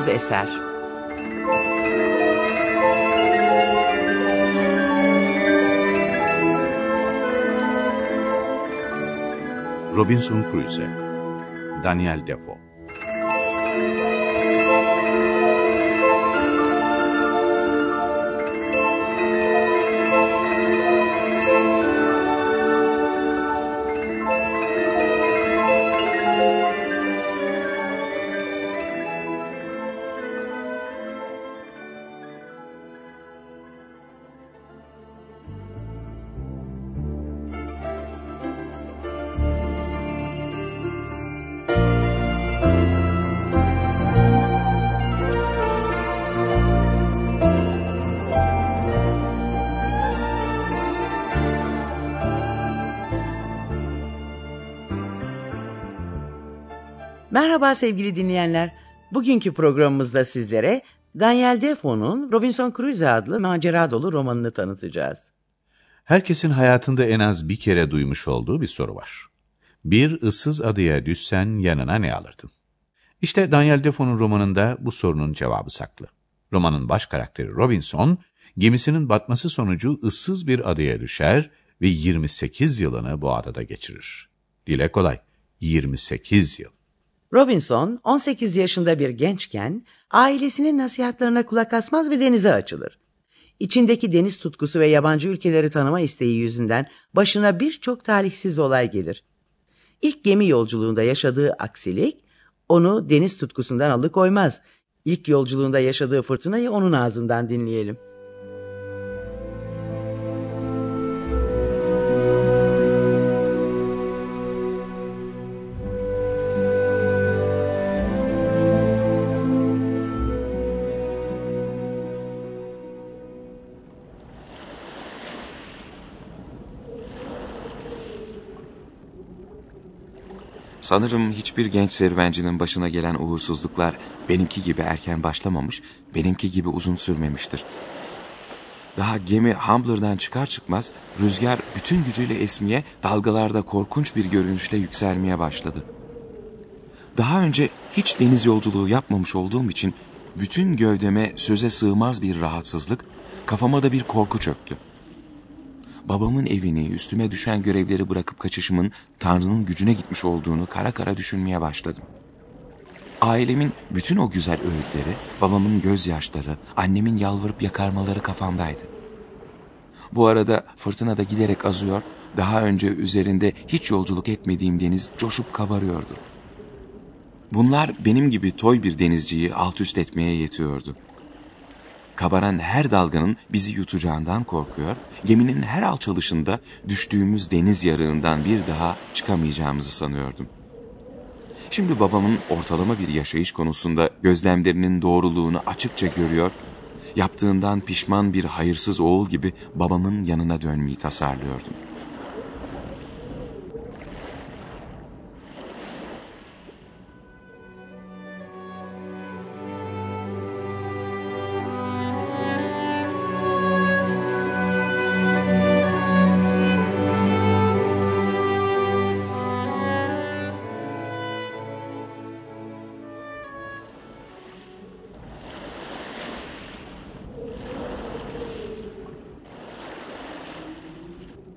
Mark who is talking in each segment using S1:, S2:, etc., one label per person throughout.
S1: Öz Eser.
S2: Robinson Crusoe Daniel Defoe
S1: Merhaba sevgili dinleyenler. Bugünkü programımızda sizlere Daniel Defoe'nun Robinson Crusoe adlı macera dolu romanını tanıtacağız.
S2: Herkesin hayatında en az bir kere duymuş olduğu bir soru var. Bir ıssız adaya düşsen yanına ne alırdın? İşte Daniel Defoe'nun romanında bu sorunun cevabı saklı. Romanın baş karakteri Robinson, gemisinin batması sonucu ıssız bir adaya düşer ve 28 yılını bu adada geçirir. Dile kolay, 28 yıl.
S1: Robinson 18 yaşında bir gençken ailesinin nasihatlerine kulak asmaz ve denize açılır. İçindeki deniz tutkusu ve yabancı ülkeleri tanıma isteği yüzünden başına birçok talihsiz olay gelir. İlk gemi yolculuğunda yaşadığı aksilik onu deniz tutkusundan alıkoymaz. İlk yolculuğunda yaşadığı fırtınayı onun ağzından dinleyelim.
S3: Sanırım hiçbir genç serüvencinin başına gelen uğursuzluklar benimki gibi erken başlamamış, benimki gibi uzun sürmemiştir. Daha gemi Humbler'dan çıkar çıkmaz rüzgar bütün gücüyle esmeye, dalgalarda korkunç bir görünüşle yükselmeye başladı. Daha önce hiç deniz yolculuğu yapmamış olduğum için bütün gövdeme söze sığmaz bir rahatsızlık, kafama da bir korku çöktü babamın evini, üstüme düşen görevleri bırakıp kaçışımın Tanrı'nın gücüne gitmiş olduğunu kara kara düşünmeye başladım. Ailemin bütün o güzel öğütleri, babamın gözyaşları, annemin yalvarıp yakarmaları kafamdaydı. Bu arada fırtına da giderek azıyor, daha önce üzerinde hiç yolculuk etmediğim deniz coşup kabarıyordu. Bunlar benim gibi toy bir denizciyi alt üst etmeye yetiyordu kabaran her dalganın bizi yutacağından korkuyor, geminin her alçalışında düştüğümüz deniz yarığından bir daha çıkamayacağımızı sanıyordum. Şimdi babamın ortalama bir yaşayış konusunda gözlemlerinin doğruluğunu açıkça görüyor, yaptığından pişman bir hayırsız oğul gibi babamın yanına dönmeyi tasarlıyordum.''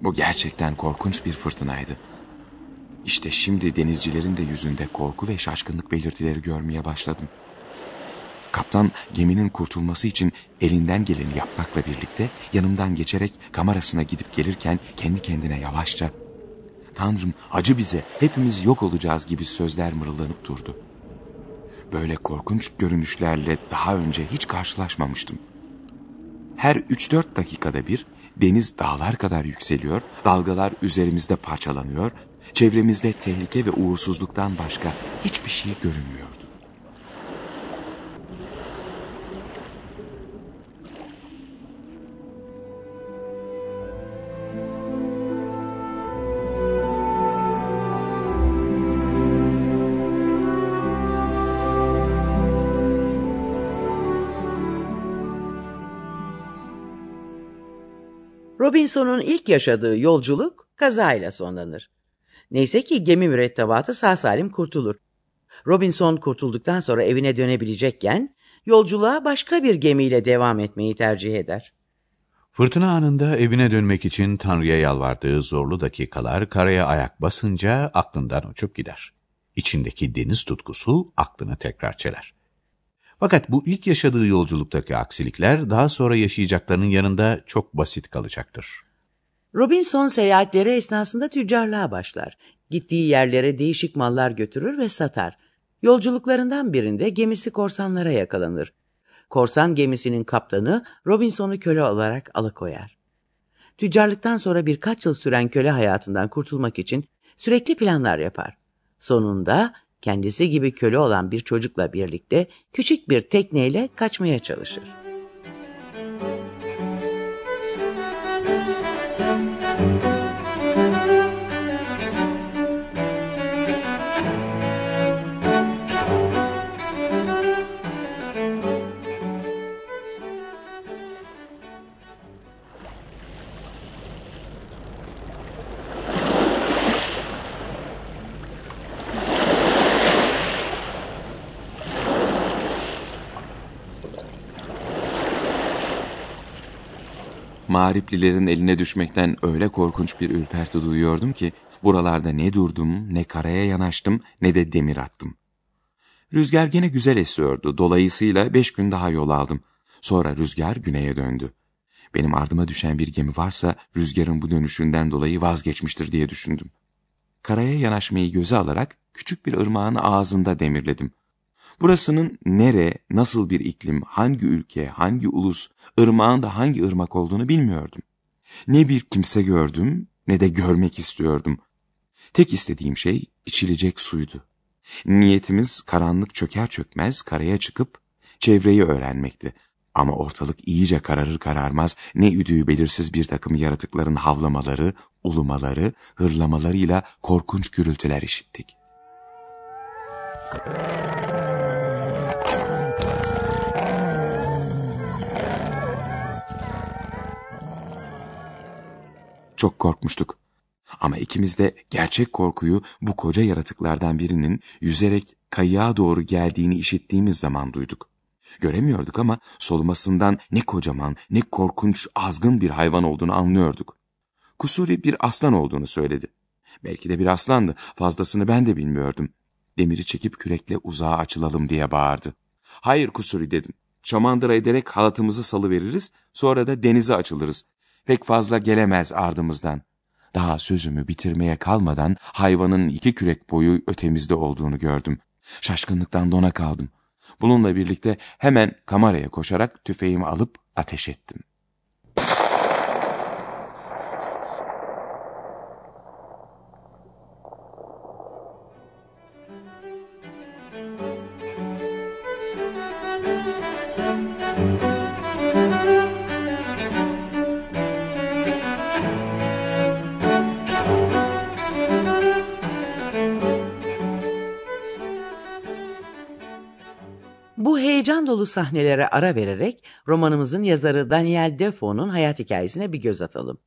S3: Bu gerçekten korkunç bir fırtınaydı. İşte şimdi denizcilerin de yüzünde korku ve şaşkınlık belirtileri görmeye başladım. Kaptan geminin kurtulması için elinden geleni yapmakla birlikte yanımdan geçerek kamerasına gidip gelirken kendi kendine yavaşça ''Tanrım acı bize hepimiz yok olacağız'' gibi sözler mırıldanıp durdu. Böyle korkunç görünüşlerle daha önce hiç karşılaşmamıştım. Her 3-4 dakikada bir Deniz dağlar kadar yükseliyor, dalgalar üzerimizde parçalanıyor, çevremizde tehlike ve uğursuzluktan başka hiçbir şey görünmüyordu.
S1: Robinson'un ilk yaşadığı yolculuk kazayla sonlanır. Neyse ki gemi mürettebatı sağ salim kurtulur. Robinson kurtulduktan sonra evine dönebilecekken yolculuğa başka bir gemiyle devam etmeyi tercih eder.
S2: Fırtına anında evine dönmek için Tanrı'ya yalvardığı zorlu dakikalar karaya ayak basınca aklından uçup gider. İçindeki deniz tutkusu aklını tekrar çeler. Fakat bu ilk yaşadığı yolculuktaki aksilikler daha sonra yaşayacaklarının yanında çok basit kalacaktır.
S1: Robinson seyahatleri esnasında tüccarlığa başlar. Gittiği yerlere değişik mallar götürür ve satar. Yolculuklarından birinde gemisi korsanlara yakalanır. Korsan gemisinin kaptanı Robinson'u köle olarak alıkoyar. Tüccarlıktan sonra birkaç yıl süren köle hayatından kurtulmak için sürekli planlar yapar. Sonunda kendisi gibi köle olan bir çocukla birlikte küçük bir tekneyle kaçmaya çalışır.
S3: Mağriplilerin eline düşmekten öyle korkunç bir ürperti duyuyordum ki buralarda ne durdum, ne karaya yanaştım, ne de demir attım. Rüzgar gene güzel esiyordu. Dolayısıyla beş gün daha yol aldım. Sonra rüzgar güneye döndü. Benim ardıma düşen bir gemi varsa rüzgarın bu dönüşünden dolayı vazgeçmiştir diye düşündüm. Karaya yanaşmayı göze alarak küçük bir ırmağın ağzında demirledim. Burasının nere, nasıl bir iklim, hangi ülke, hangi ulus, ırmağın da hangi ırmak olduğunu bilmiyordum. Ne bir kimse gördüm ne de görmek istiyordum. Tek istediğim şey içilecek suydu. Niyetimiz karanlık çöker çökmez karaya çıkıp çevreyi öğrenmekti. Ama ortalık iyice kararır kararmaz ne üdüğü belirsiz bir takım yaratıkların havlamaları, ulumaları, hırlamalarıyla korkunç gürültüler işittik. Çok korkmuştuk. Ama ikimiz de gerçek korkuyu bu koca yaratıklardan birinin yüzerek kayığa doğru geldiğini işittiğimiz zaman duyduk. Göremiyorduk ama solumasından ne kocaman ne korkunç azgın bir hayvan olduğunu anlıyorduk. Kusuri bir aslan olduğunu söyledi. Belki de bir aslandı fazlasını ben de bilmiyordum. Demiri çekip kürekle uzağa açılalım diye bağırdı. Hayır Kusuri dedim. Çamandıra ederek halatımızı salıveririz sonra da denize açılırız. Pek fazla gelemez ardımızdan. Daha sözümü bitirmeye kalmadan hayvanın iki kürek boyu ötemizde olduğunu gördüm. Şaşkınlıktan dona kaldım. Bununla birlikte hemen kameraya koşarak tüfeğimi alıp ateş ettim.
S1: Dolu sahnelere ara vererek romanımızın yazarı Daniel Defoe'nun hayat hikayesine bir göz atalım.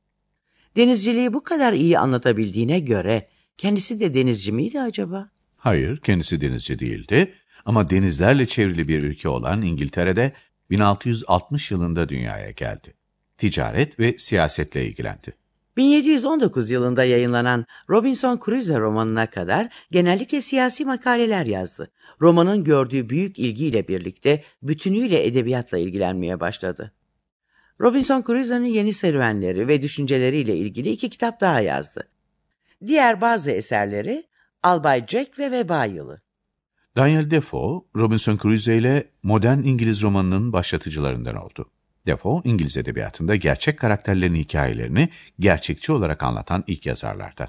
S1: Denizciliği bu kadar iyi anlatabildiğine göre kendisi de denizci miydi acaba?
S2: Hayır, kendisi denizci değildi ama denizlerle çevrili bir ülke olan İngiltere'de 1660 yılında dünyaya geldi. Ticaret ve siyasetle ilgilendi.
S1: 1719 yılında yayınlanan Robinson Crusoe romanına kadar genellikle siyasi makaleler yazdı. Romanın gördüğü büyük ilgiyle birlikte bütünüyle edebiyatla ilgilenmeye başladı. Robinson Crusoe'nun yeni serüvenleri ve düşünceleriyle ilgili iki kitap daha yazdı. Diğer bazı eserleri Albay Jack ve Veba Yılı.
S2: Daniel Defoe, Robinson Crusoe ile modern İngiliz romanının başlatıcılarından oldu. Defoe, İngiliz edebiyatında gerçek karakterlerin hikayelerini gerçekçi olarak anlatan ilk yazarlardan.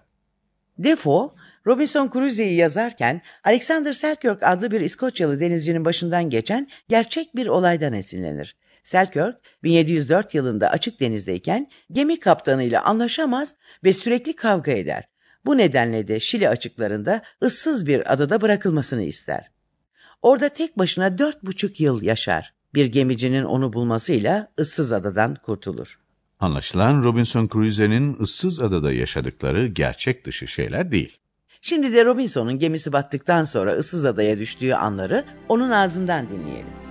S1: Defoe, Robinson Crusoe'yi yazarken Alexander Selkirk adlı bir İskoçyalı denizcinin başından geçen gerçek bir olaydan esinlenir. Selkirk, 1704 yılında açık denizdeyken gemi kaptanıyla anlaşamaz ve sürekli kavga eder. Bu nedenle de Şili açıklarında ıssız bir adada bırakılmasını ister. Orada tek başına dört buçuk yıl yaşar. Bir gemicinin onu bulmasıyla ıssız adadan kurtulur.
S2: Anlaşılan Robinson Crusoe'nin ıssız adada yaşadıkları gerçek dışı şeyler değil.
S1: Şimdi de Robinson'un gemisi battıktan sonra ıssız adaya düştüğü anları onun ağzından dinleyelim.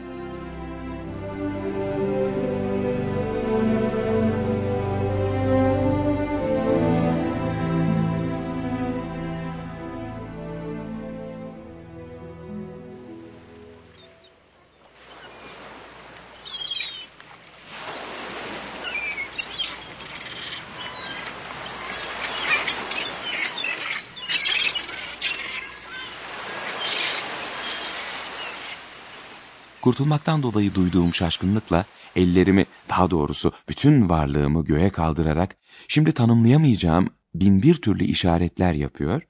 S3: Kurtulmaktan dolayı duyduğum şaşkınlıkla ellerimi, daha doğrusu bütün varlığımı göğe kaldırarak şimdi tanımlayamayacağım bin bir türlü işaretler yapıyor,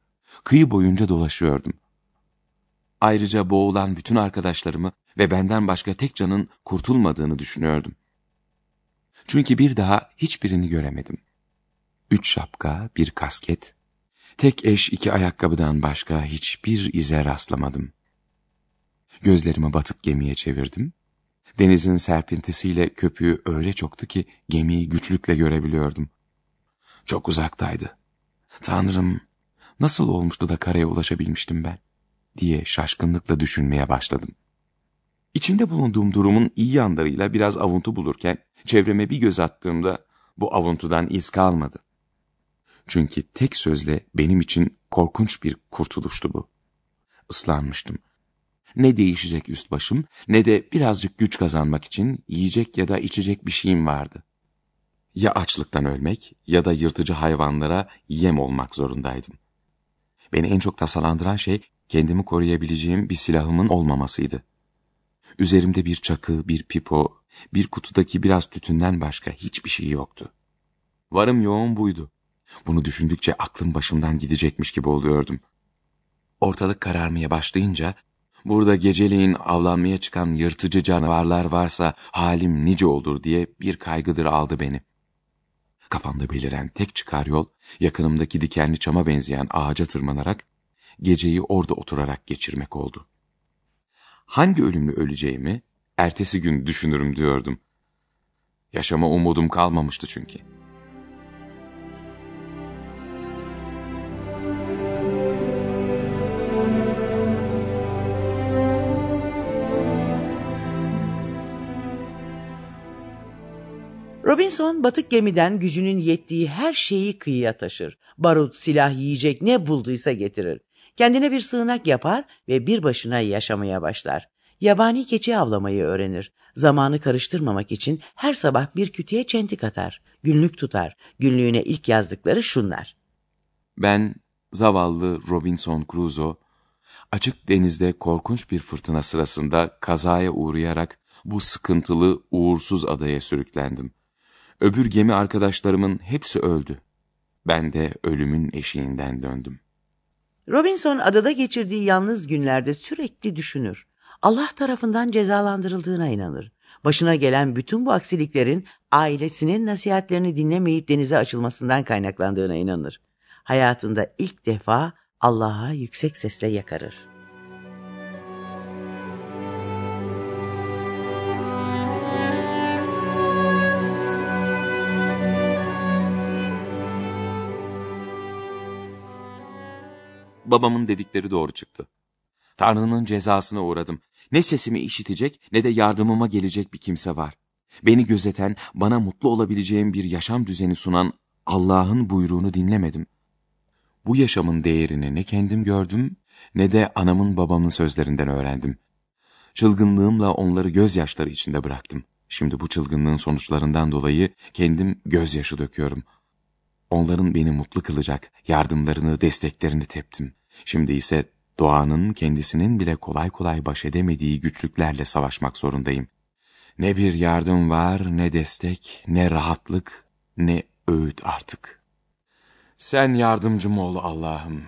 S3: kıyı boyunca dolaşıyordum. Ayrıca boğulan bütün arkadaşlarımı ve benden başka tek canın kurtulmadığını düşünüyordum. Çünkü bir daha hiçbirini göremedim. Üç şapka, bir kasket, tek eş iki ayakkabıdan başka hiçbir ize rastlamadım. Gözlerimi batık gemiye çevirdim. Denizin serpintisiyle köpüğü öyle çoktu ki gemiyi güçlükle görebiliyordum. Çok uzaktaydı. Tanrım, nasıl olmuştu da karaya ulaşabilmiştim ben? diye şaşkınlıkla düşünmeye başladım. İçinde bulunduğum durumun iyi yanlarıyla biraz avuntu bulurken çevreme bir göz attığımda bu avuntudan iz kalmadı. Çünkü tek sözle benim için korkunç bir kurtuluştu bu. Islanmıştım. Ne değişecek üst başım ne de birazcık güç kazanmak için yiyecek ya da içecek bir şeyim vardı. Ya açlıktan ölmek ya da yırtıcı hayvanlara yem olmak zorundaydım. Beni en çok tasalandıran şey kendimi koruyabileceğim bir silahımın olmamasıydı. Üzerimde bir çakı, bir pipo, bir kutudaki biraz tütünden başka hiçbir şey yoktu. Varım yoğun buydu. Bunu düşündükçe aklım başımdan gidecekmiş gibi oluyordum. Ortalık kararmaya başlayınca burada geceleyin avlanmaya çıkan yırtıcı canavarlar varsa halim nice olur diye bir kaygıdır aldı beni. Kafamda beliren tek çıkar yol yakınımdaki dikenli çama benzeyen ağaca tırmanarak geceyi orada oturarak geçirmek oldu. Hangi ölümle öleceğimi ertesi gün düşünürüm diyordum. Yaşama umudum kalmamıştı çünkü.
S1: Robinson batık gemiden gücünün yettiği her şeyi kıyıya taşır. Barut, silah, yiyecek ne bulduysa getirir. Kendine bir sığınak yapar ve bir başına yaşamaya başlar. Yabani keçi avlamayı öğrenir. Zamanı karıştırmamak için her sabah bir kütüye çentik atar. Günlük tutar. Günlüğüne ilk yazdıkları şunlar.
S3: Ben zavallı Robinson Crusoe, açık denizde korkunç bir fırtına sırasında kazaya uğrayarak bu sıkıntılı, uğursuz adaya sürüklendim. Öbür gemi arkadaşlarımın hepsi öldü. Ben de ölümün eşiğinden döndüm.
S1: Robinson adada geçirdiği yalnız günlerde sürekli düşünür. Allah tarafından cezalandırıldığına inanır. Başına gelen bütün bu aksiliklerin ailesinin nasihatlerini dinlemeyip denize açılmasından kaynaklandığına inanır. Hayatında ilk defa Allah'a yüksek sesle yakarır.
S3: Babamın dedikleri doğru çıktı. Tanrı'nın cezasına uğradım. Ne sesimi işitecek ne de yardımıma gelecek bir kimse var. Beni gözeten, bana mutlu olabileceğim bir yaşam düzeni sunan Allah'ın buyruğunu dinlemedim. Bu yaşamın değerini ne kendim gördüm ne de anamın babamın sözlerinden öğrendim. Çılgınlığımla onları gözyaşları içinde bıraktım. Şimdi bu çılgınlığın sonuçlarından dolayı kendim gözyaşı döküyorum. Onların beni mutlu kılacak yardımlarını, desteklerini teptim. Şimdi ise doğanın kendisinin bile kolay kolay baş edemediği güçlüklerle savaşmak zorundayım. Ne bir yardım var, ne destek, ne rahatlık, ne öğüt artık. Sen yardımcım ol Allah'ım.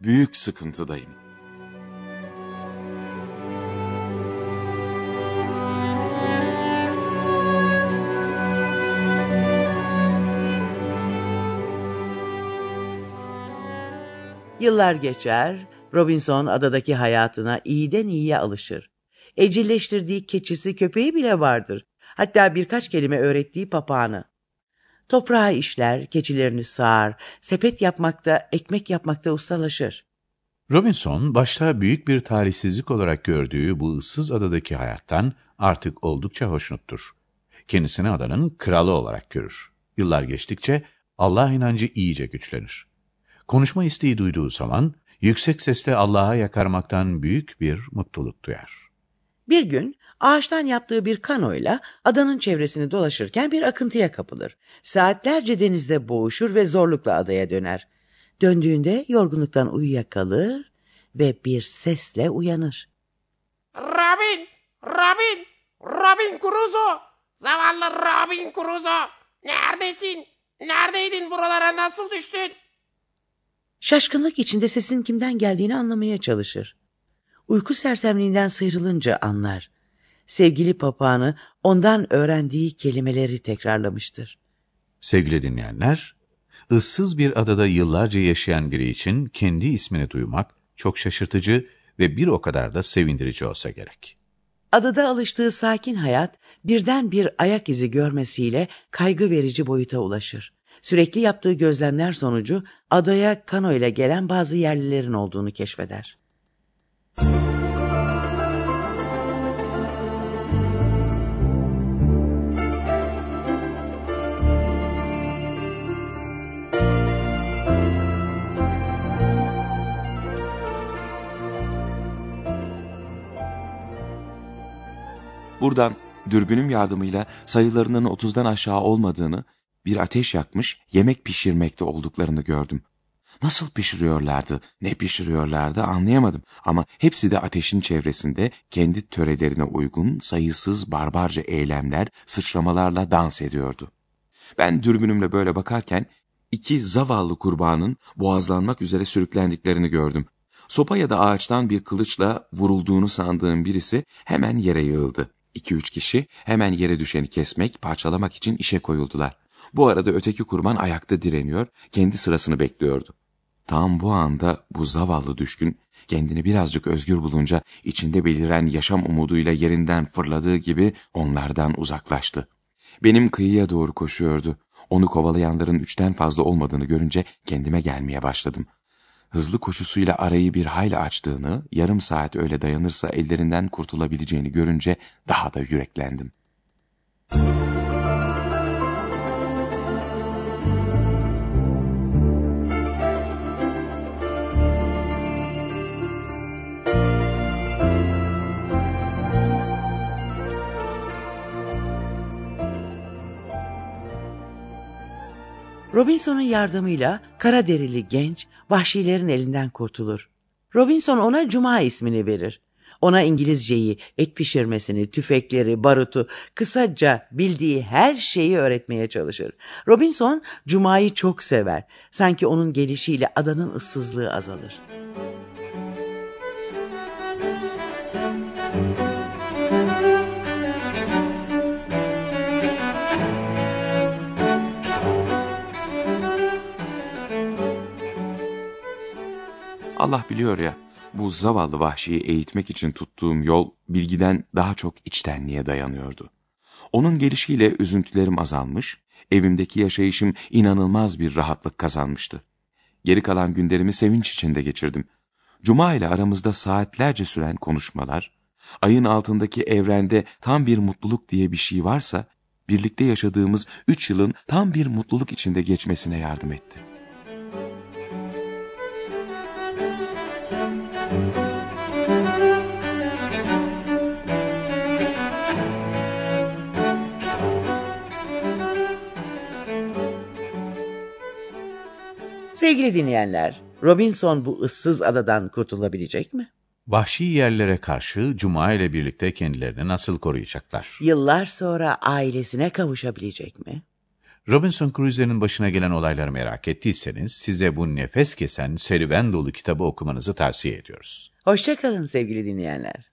S3: Büyük sıkıntıdayım.
S1: Yıllar geçer, Robinson adadaki hayatına iyiden iyiye alışır. Evcilleştirdiği keçisi köpeği bile vardır. Hatta birkaç kelime öğrettiği papağanı. Toprağı işler, keçilerini sağar, sepet yapmakta, ekmek yapmakta ustalaşır.
S2: Robinson başta büyük bir talihsizlik olarak gördüğü bu ıssız adadaki hayattan artık oldukça hoşnuttur. Kendisini adanın kralı olarak görür. Yıllar geçtikçe Allah inancı iyice güçlenir. Konuşma isteği duyduğu zaman yüksek sesle Allah'a yakarmaktan büyük bir mutluluk duyar.
S1: Bir gün ağaçtan yaptığı bir kanoyla adanın çevresini dolaşırken bir akıntıya kapılır. Saatlerce denizde boğuşur ve zorlukla adaya döner. Döndüğünde yorgunluktan uyuyakalır ve bir sesle uyanır.
S4: Robin! Robin! Robin Crusoe! Zavallı Robin Crusoe! Neredesin? Neredeydin buralara nasıl düştün?
S1: Şaşkınlık içinde sesin kimden geldiğini anlamaya çalışır. Uyku sersemliğinden sıyrılınca anlar. Sevgili papağanı ondan öğrendiği kelimeleri tekrarlamıştır.
S2: Sevgili dinleyenler, ıssız bir adada yıllarca yaşayan biri için kendi ismini duymak çok şaşırtıcı ve bir o kadar da sevindirici olsa gerek.
S1: Adada alıştığı sakin hayat birden bir ayak izi görmesiyle kaygı verici boyuta ulaşır. Sürekli yaptığı gözlemler sonucu adaya kano ile gelen bazı yerlilerin olduğunu keşfeder.
S3: Buradan dürbünüm yardımıyla sayılarının 30'dan aşağı olmadığını, bir ateş yakmış, yemek pişirmekte olduklarını gördüm. Nasıl pişiriyorlardı, ne pişiriyorlardı anlayamadım ama hepsi de ateşin çevresinde kendi törelerine uygun sayısız barbarca eylemler, sıçramalarla dans ediyordu. Ben dürbünümle böyle bakarken iki zavallı kurbanın boğazlanmak üzere sürüklendiklerini gördüm. Sopa ya da ağaçtan bir kılıçla vurulduğunu sandığım birisi hemen yere yığıldı. İki üç kişi hemen yere düşeni kesmek, parçalamak için işe koyuldular. Bu arada öteki kurban ayakta direniyor, kendi sırasını bekliyordu. Tam bu anda bu zavallı düşkün kendini birazcık özgür bulunca içinde beliren yaşam umuduyla yerinden fırladığı gibi onlardan uzaklaştı. Benim kıyıya doğru koşuyordu. Onu kovalayanların üçten fazla olmadığını görünce kendime gelmeye başladım. Hızlı koşusuyla arayı bir hayli açtığını, yarım saat öyle dayanırsa ellerinden kurtulabileceğini görünce daha da yüreklendim.
S1: Robinson'un yardımıyla kara derili genç vahşilerin elinden kurtulur. Robinson ona Cuma ismini verir. Ona İngilizceyi, et pişirmesini, tüfekleri, barutu, kısaca bildiği her şeyi öğretmeye çalışır. Robinson Cuma'yı çok sever. Sanki onun gelişiyle adanın ıssızlığı azalır.
S3: Allah biliyor ya, bu zavallı vahşiyi eğitmek için tuttuğum yol bilgiden daha çok içtenliğe dayanıyordu. Onun gelişiyle üzüntülerim azalmış, evimdeki yaşayışım inanılmaz bir rahatlık kazanmıştı. Geri kalan günlerimi sevinç içinde geçirdim. Cuma ile aramızda saatlerce süren konuşmalar, ayın altındaki evrende tam bir mutluluk diye bir şey varsa, birlikte yaşadığımız üç yılın tam bir mutluluk içinde geçmesine yardım etti.
S1: Sevgili dinleyenler, Robinson bu ıssız adadan kurtulabilecek mi?
S2: Vahşi yerlere karşı Cuma ile birlikte kendilerini nasıl koruyacaklar?
S1: Yıllar sonra ailesine kavuşabilecek mi?
S2: Robinson Crusoe'nin başına gelen olayları merak ettiyseniz size bu nefes kesen serüven dolu kitabı okumanızı tavsiye ediyoruz.
S1: Hoşçakalın sevgili dinleyenler.